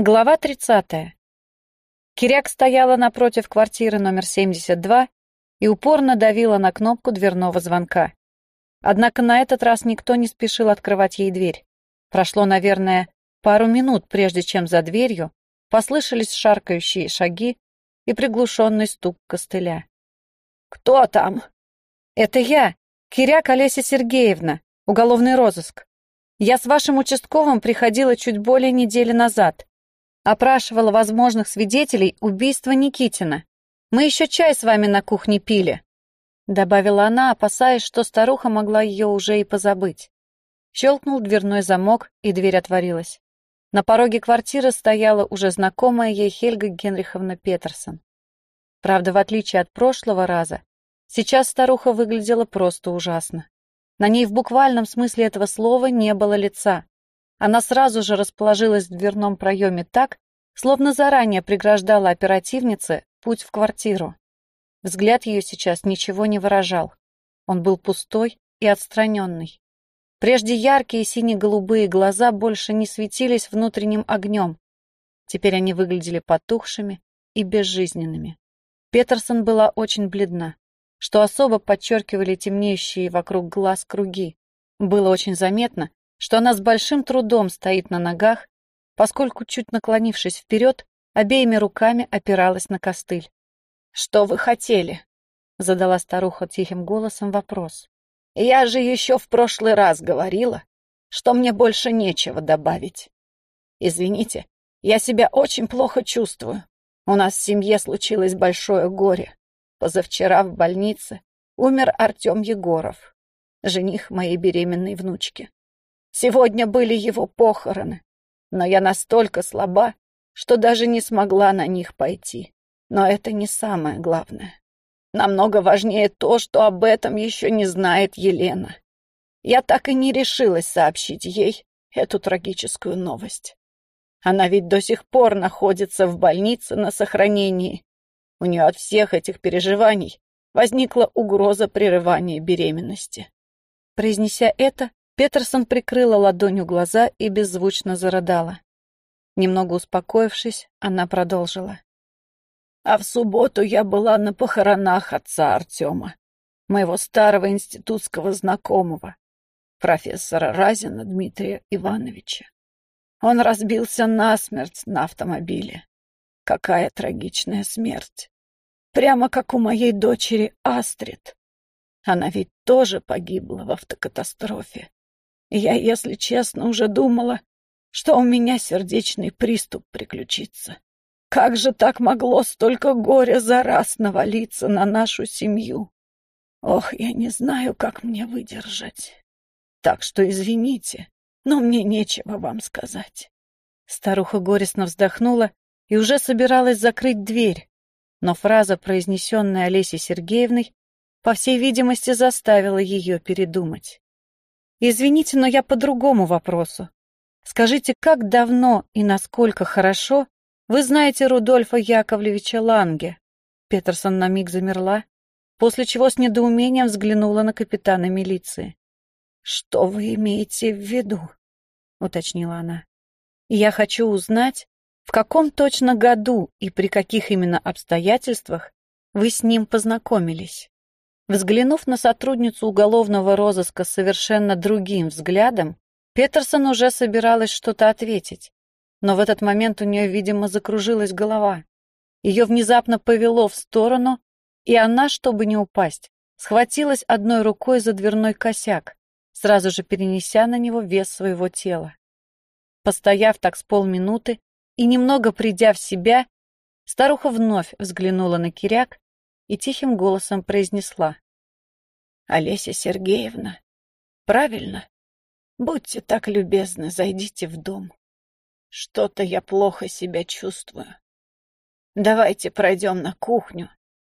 Глава 30. Киряк стояла напротив квартиры номер 72 и упорно давила на кнопку дверного звонка. Однако на этот раз никто не спешил открывать ей дверь. Прошло, наверное, пару минут, прежде чем за дверью послышались шаркающие шаги и приглушенный стук костыля. «Кто там?» «Это я, Киряк Олеся Сергеевна, уголовный розыск. Я с вашим участковым приходила чуть более недели назад. Опрашивала возможных свидетелей убийства Никитина. Мы еще чай с вами на кухне пили», — добавила она, опасаясь, что старуха могла ее уже и позабыть. Щелкнул дверной замок, и дверь отворилась. На пороге квартиры стояла уже знакомая ей Хельга Генриховна Петерсон. Правда, в отличие от прошлого раза, сейчас старуха выглядела просто ужасно. На ней в буквальном смысле этого слова не было лица. Она сразу же расположилась в дверном проеме так, словно заранее преграждала оперативнице путь в квартиру. Взгляд ее сейчас ничего не выражал. Он был пустой и отстраненный. Прежде яркие сине-голубые глаза больше не светились внутренним огнем. Теперь они выглядели потухшими и безжизненными. Петерсон была очень бледна, что особо подчеркивали темнеющие вокруг глаз круги. Было очень заметно, что она с большим трудом стоит на ногах, поскольку, чуть наклонившись вперед, обеими руками опиралась на костыль. «Что вы хотели?» — задала старуха тихим голосом вопрос. «Я же еще в прошлый раз говорила, что мне больше нечего добавить. Извините, я себя очень плохо чувствую. У нас в семье случилось большое горе. Позавчера в больнице умер Артем Егоров, жених моей беременной внучки. Сегодня были его похороны, но я настолько слаба, что даже не смогла на них пойти. Но это не самое главное. Намного важнее то, что об этом еще не знает Елена. Я так и не решилась сообщить ей эту трагическую новость. Она ведь до сих пор находится в больнице на сохранении. У нее от всех этих переживаний возникла угроза прерывания беременности. Произнеся это, Петерсон прикрыла ладонью глаза и беззвучно зарыдала. Немного успокоившись, она продолжила. А в субботу я была на похоронах отца Артема, моего старого институтского знакомого, профессора Разина Дмитрия Ивановича. Он разбился насмерть на автомобиле. Какая трагичная смерть. Прямо как у моей дочери Астрид. Она ведь тоже погибла в автокатастрофе. Я, если честно, уже думала, что у меня сердечный приступ приключится. Как же так могло столько горя за раз навалиться на нашу семью? Ох, я не знаю, как мне выдержать. Так что извините, но мне нечего вам сказать. Старуха горестно вздохнула и уже собиралась закрыть дверь, но фраза, произнесенная Олесей Сергеевной, по всей видимости, заставила ее передумать. Извините, но я по другому вопросу. Скажите, как давно и насколько хорошо вы знаете Рудольфа Яковлевича Ланге? Петерсон на миг замерла, после чего с недоумением взглянула на капитана милиции. «Что вы имеете в виду?» — уточнила она. «Я хочу узнать, в каком точно году и при каких именно обстоятельствах вы с ним познакомились?» Взглянув на сотрудницу уголовного розыска совершенно другим взглядом, Петерсон уже собиралась что-то ответить. Но в этот момент у нее, видимо, закружилась голова. Ее внезапно повело в сторону, и она, чтобы не упасть, схватилась одной рукой за дверной косяк, сразу же перенеся на него вес своего тела. Постояв так с полминуты и немного придя в себя, старуха вновь взглянула на Киряк и тихим голосом произнесла. «Олеся Сергеевна, правильно? Будьте так любезны, зайдите в дом. Что-то я плохо себя чувствую. Давайте пройдем на кухню,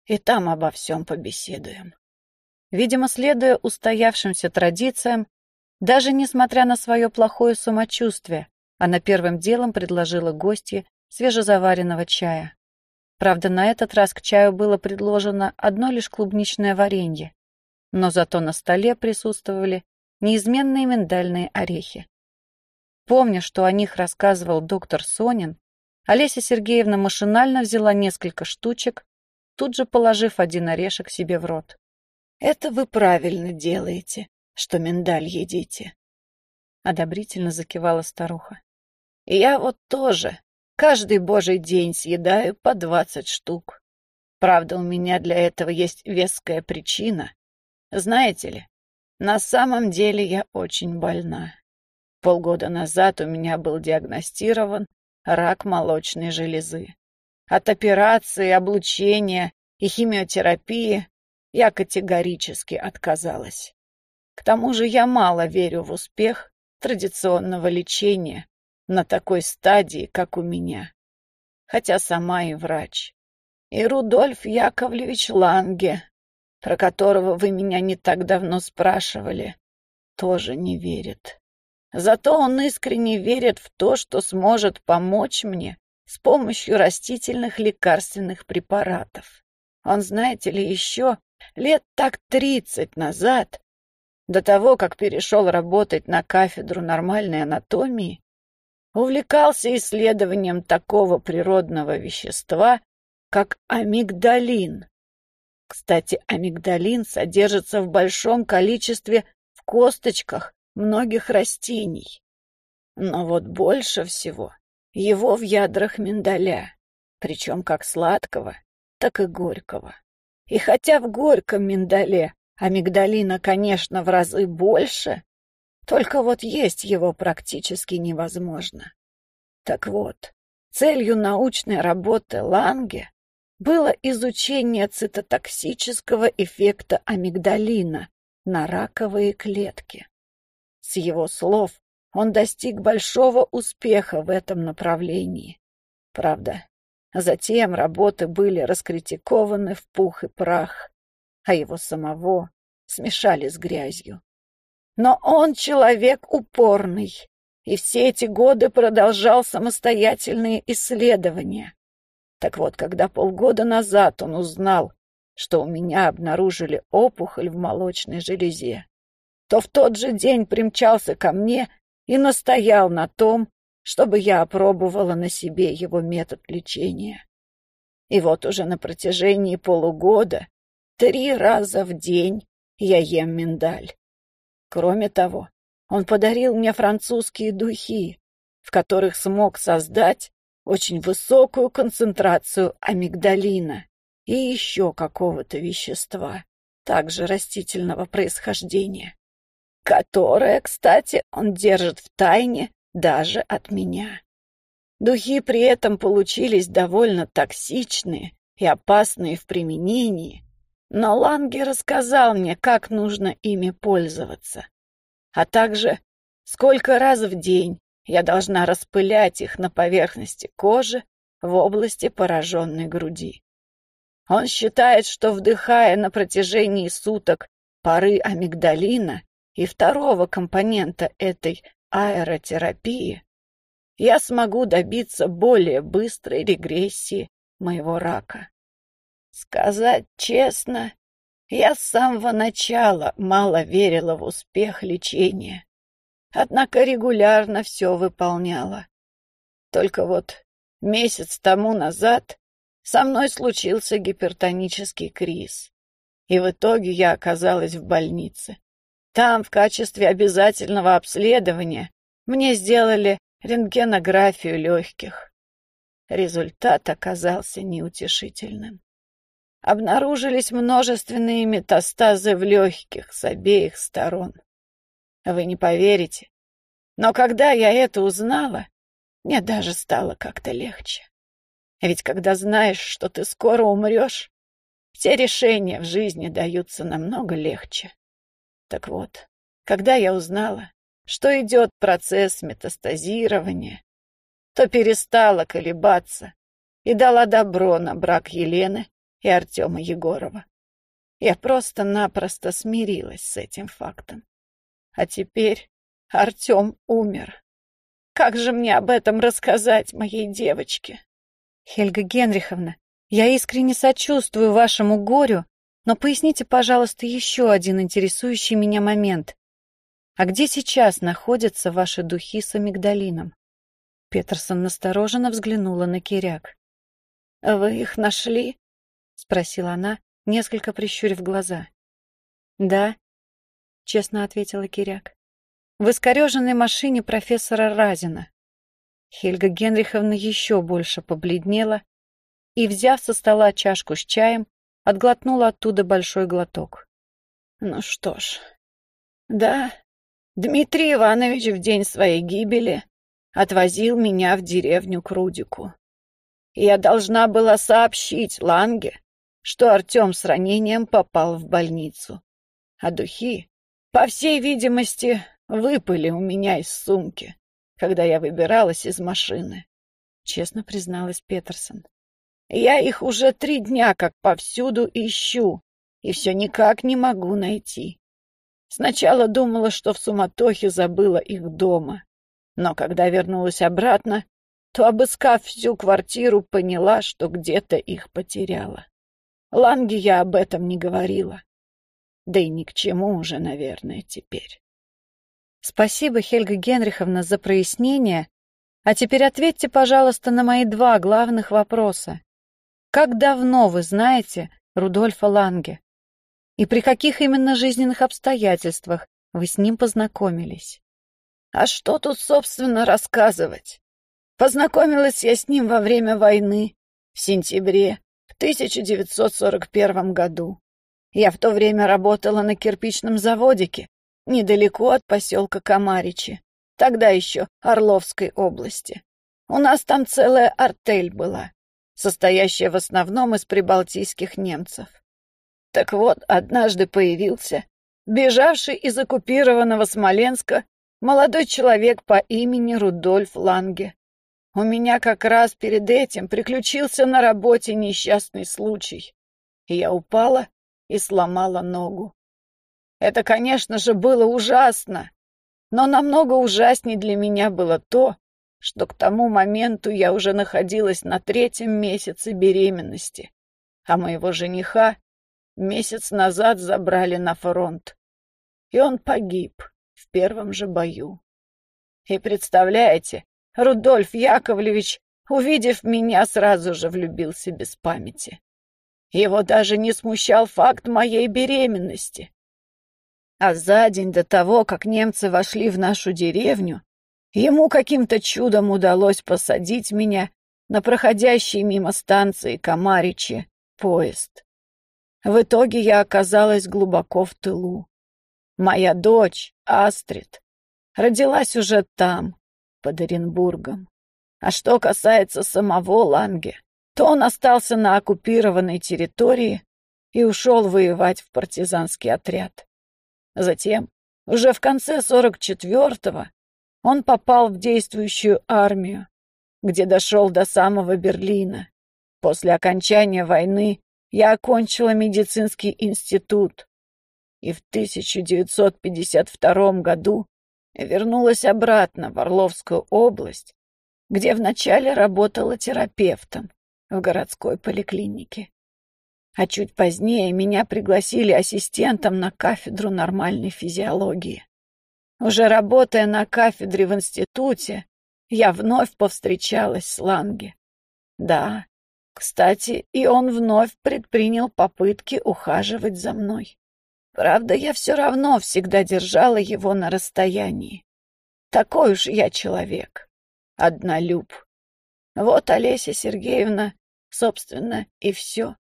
и там обо всем побеседуем». Видимо, следуя устоявшимся традициям, даже несмотря на свое плохое самочувствие, она первым делом предложила гостье свежезаваренного чая. Правда, на этот раз к чаю было предложено одно лишь клубничное варенье, но зато на столе присутствовали неизменные миндальные орехи. Помня, что о них рассказывал доктор Сонин, Олеся Сергеевна машинально взяла несколько штучек, тут же положив один орешек себе в рот. «Это вы правильно делаете, что миндаль едите», — одобрительно закивала старуха. «Я вот тоже каждый божий день съедаю по двадцать штук. Правда, у меня для этого есть веская причина. Знаете ли, на самом деле я очень больна. Полгода назад у меня был диагностирован рак молочной железы. От операции, облучения и химиотерапии я категорически отказалась. К тому же я мало верю в успех традиционного лечения на такой стадии, как у меня. Хотя сама и врач. И Рудольф Яковлевич Ланге, про которого вы меня не так давно спрашивали, тоже не верит. Зато он искренне верит в то, что сможет помочь мне с помощью растительных лекарственных препаратов. Он, знаете ли, еще лет так тридцать назад, до того, как перешел работать на кафедру нормальной анатомии, увлекался исследованием такого природного вещества, как амигдалин. Кстати, амигдалин содержится в большом количестве в косточках многих растений. Но вот больше всего его в ядрах миндаля, причем как сладкого, так и горького. И хотя в горьком миндале амигдалина, конечно, в разы больше, только вот есть его практически невозможно. Так вот, целью научной работы Ланге было изучение цитотоксического эффекта амигдалина на раковые клетки. С его слов, он достиг большого успеха в этом направлении. Правда, затем работы были раскритикованы в пух и прах, а его самого смешали с грязью. Но он человек упорный, и все эти годы продолжал самостоятельные исследования. Так вот, когда полгода назад он узнал, что у меня обнаружили опухоль в молочной железе, то в тот же день примчался ко мне и настоял на том, чтобы я опробовала на себе его метод лечения. И вот уже на протяжении полугода три раза в день я ем миндаль. Кроме того, он подарил мне французские духи, в которых смог создать очень высокую концентрацию амигдалина и еще какого-то вещества, также растительного происхождения которое, кстати, он держит в тайне даже от меня. Духи при этом получились довольно токсичные и опасные в применении, но Ланге рассказал мне, как нужно ими пользоваться, а также сколько раз в день я должна распылять их на поверхности кожи в области пораженной груди. Он считает, что вдыхая на протяжении суток пары амигдалина, и второго компонента этой аэротерапии, я смогу добиться более быстрой регрессии моего рака. Сказать честно, я с самого начала мало верила в успех лечения, однако регулярно все выполняла. Только вот месяц тому назад со мной случился гипертонический криз, и в итоге я оказалась в больнице. Там в качестве обязательного обследования мне сделали рентгенографию легких. Результат оказался неутешительным. Обнаружились множественные метастазы в легких с обеих сторон. Вы не поверите, но когда я это узнала, мне даже стало как-то легче. Ведь когда знаешь, что ты скоро умрешь, все решения в жизни даются намного легче. Так вот, когда я узнала, что идет процесс метастазирования, то перестала колебаться и дала добро на брак Елены и Артема Егорова. Я просто-напросто смирилась с этим фактом. А теперь Артем умер. Как же мне об этом рассказать моей девочке? Хельга Генриховна, я искренне сочувствую вашему горю но поясните, пожалуйста, еще один интересующий меня момент. А где сейчас находятся ваши духи с амигдалином? Петерсон настороженно взглянула на Киряк. «Вы их нашли?» — спросила она, несколько прищурив глаза. «Да», — честно ответила Киряк. «В искореженной машине профессора Разина». Хельга Генриховна еще больше побледнела и, взяв со стола чашку с чаем, отглотнула оттуда большой глоток. «Ну что ж, да, Дмитрий Иванович в день своей гибели отвозил меня в деревню к Рудику. Я должна была сообщить Ланге, что Артем с ранением попал в больницу. А духи, по всей видимости, выпали у меня из сумки, когда я выбиралась из машины, — честно призналась Петерсон. Я их уже три дня как повсюду ищу, и все никак не могу найти. Сначала думала, что в суматохе забыла их дома, но когда вернулась обратно, то, обыскав всю квартиру, поняла, что где-то их потеряла. Ланге я об этом не говорила. Да и ни к чему уже, наверное, теперь. Спасибо, Хельга Генриховна, за прояснение. А теперь ответьте, пожалуйста, на мои два главных вопроса. Как давно вы знаете Рудольфа Ланге? И при каких именно жизненных обстоятельствах вы с ним познакомились? А что тут, собственно, рассказывать? Познакомилась я с ним во время войны, в сентябре, 1941 году. Я в то время работала на кирпичном заводике, недалеко от поселка Комаричи, тогда еще Орловской области. У нас там целая артель была, состоящая в основном из прибалтийских немцев. Так вот, однажды появился бежавший из оккупированного Смоленска молодой человек по имени Рудольф Ланге. У меня как раз перед этим приключился на работе несчастный случай. Я упала и сломала ногу. Это, конечно же, было ужасно, но намного ужаснее для меня было то, что к тому моменту я уже находилась на третьем месяце беременности, а моего жениха месяц назад забрали на фронт, и он погиб в первом же бою. И представляете, Рудольф Яковлевич, увидев меня, сразу же влюбился без памяти. Его даже не смущал факт моей беременности. А за день до того, как немцы вошли в нашу деревню, ему каким-то чудом удалось посадить меня на проходящий мимо станции Комаричи поезд. В итоге я оказалась глубоко в тылу. Моя дочь, Астрид, родилась уже там, под Оренбургом. А что касается самого Ланге, то он остался на оккупированной территории и ушел воевать в партизанский отряд. Затем, уже в конце 44-го, он попал в действующую армию, где дошел до самого Берлина. После окончания войны я окончила медицинский институт и в 1952 году вернулась обратно в Орловскую область, где вначале работала терапевтом в городской поликлинике. А чуть позднее меня пригласили ассистентом на кафедру нормальной физиологии. Уже работая на кафедре в институте, я вновь повстречалась с Ланге. Да, кстати, и он вновь предпринял попытки ухаживать за мной. Правда, я все равно всегда держала его на расстоянии. Такой уж я человек. Однолюб. Вот Олеся Сергеевна, собственно, и все.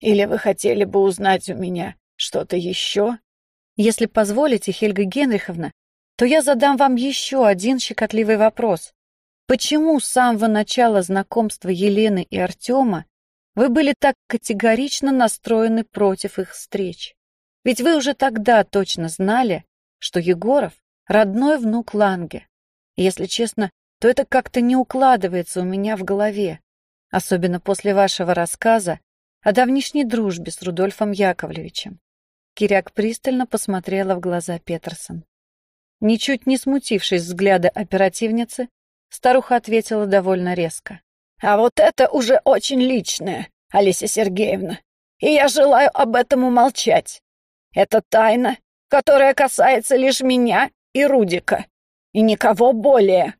Или вы хотели бы узнать у меня что-то еще? Если позволите, Хельга Генриховна, то я задам вам еще один щекотливый вопрос. Почему с самого начала знакомства Елены и Артема вы были так категорично настроены против их встреч? Ведь вы уже тогда точно знали, что Егоров — родной внук Ланге. если честно, то это как-то не укладывается у меня в голове, особенно после вашего рассказа о давнишней дружбе с Рудольфом Яковлевичем. Киряк пристально посмотрела в глаза Петерсон. Ничуть не смутившись взгляда оперативницы, старуха ответила довольно резко. «А вот это уже очень личное, Алисия Сергеевна, и я желаю об этом умолчать. Это тайна, которая касается лишь меня и Рудика, и никого более.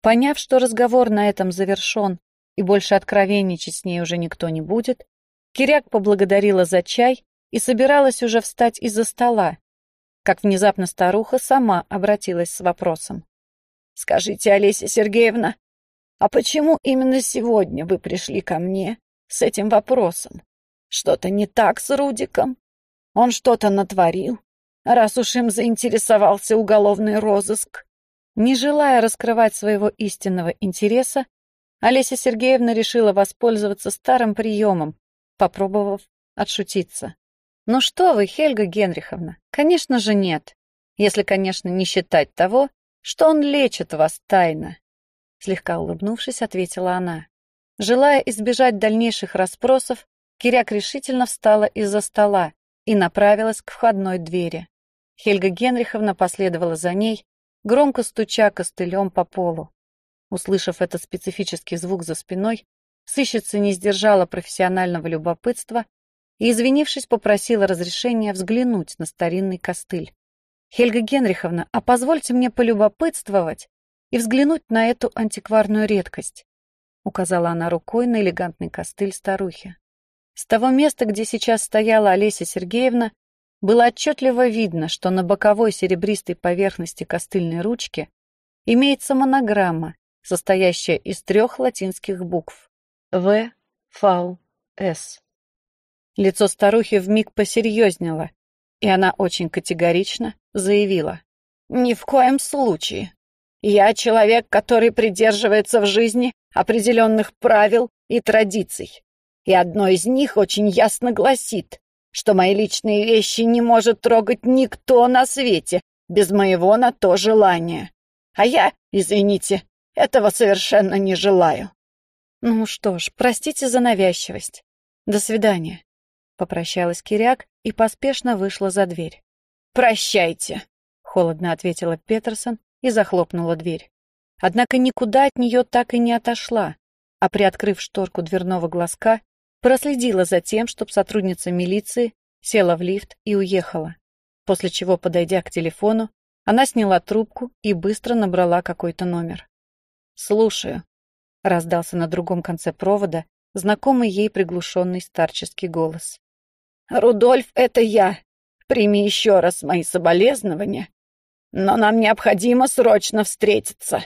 Поняв, что разговор на этом завершен и больше откровенничать с ней уже никто не будет, Киряк поблагодарила за чай и собиралась уже встать из-за стола, как внезапно старуха сама обратилась с вопросом. «Скажите, Олеся Сергеевна, а почему именно сегодня вы пришли ко мне с этим вопросом? Что-то не так с Рудиком? Он что-то натворил, раз уж им заинтересовался уголовный розыск?» Не желая раскрывать своего истинного интереса, Олеся Сергеевна решила воспользоваться старым приемом, попробовав отшутиться. «Ну что вы, Хельга Генриховна, конечно же нет. Если, конечно, не считать того, что он лечит вас тайно». Слегка улыбнувшись, ответила она. Желая избежать дальнейших расспросов, Киряк решительно встала из-за стола и направилась к входной двери. Хельга Генриховна последовала за ней, громко стуча костылем по полу. Услышав этот специфический звук за спиной, сыщица не сдержала профессионального любопытства и, извинившись, попросила разрешения взглянуть на старинный костыль. «Хельга Генриховна, а позвольте мне полюбопытствовать и взглянуть на эту антикварную редкость», указала она рукой на элегантный костыль старухи. С того места, где сейчас стояла Олеся Сергеевна, было отчетливо видно, что на боковой серебристой поверхности костыльной ручки имеется монограмма, состоящая из трех латинских букв «В», «Ф», «С». Лицо старухи вмиг посерьезнело, и она очень категорично заявила. «Ни в коем случае. Я человек, который придерживается в жизни определенных правил и традиций. И одно из них очень ясно гласит, что мои личные вещи не может трогать никто на свете без моего на то желания. А я, извините, этого совершенно не желаю. Ну что ж, простите за навязчивость. До свидания. Попрощалась Киряк и поспешно вышла за дверь. «Прощайте», — холодно ответила Петерсон и захлопнула дверь. Однако никуда от нее так и не отошла, а приоткрыв шторку дверного глазка, проследила за тем, чтобы сотрудница милиции села в лифт и уехала, после чего, подойдя к телефону, она сняла трубку и быстро набрала какой-то номер. «Слушаю», — раздался на другом конце провода знакомый ей приглушенный старческий голос. «Рудольф, это я. Прими еще раз мои соболезнования. Но нам необходимо срочно встретиться».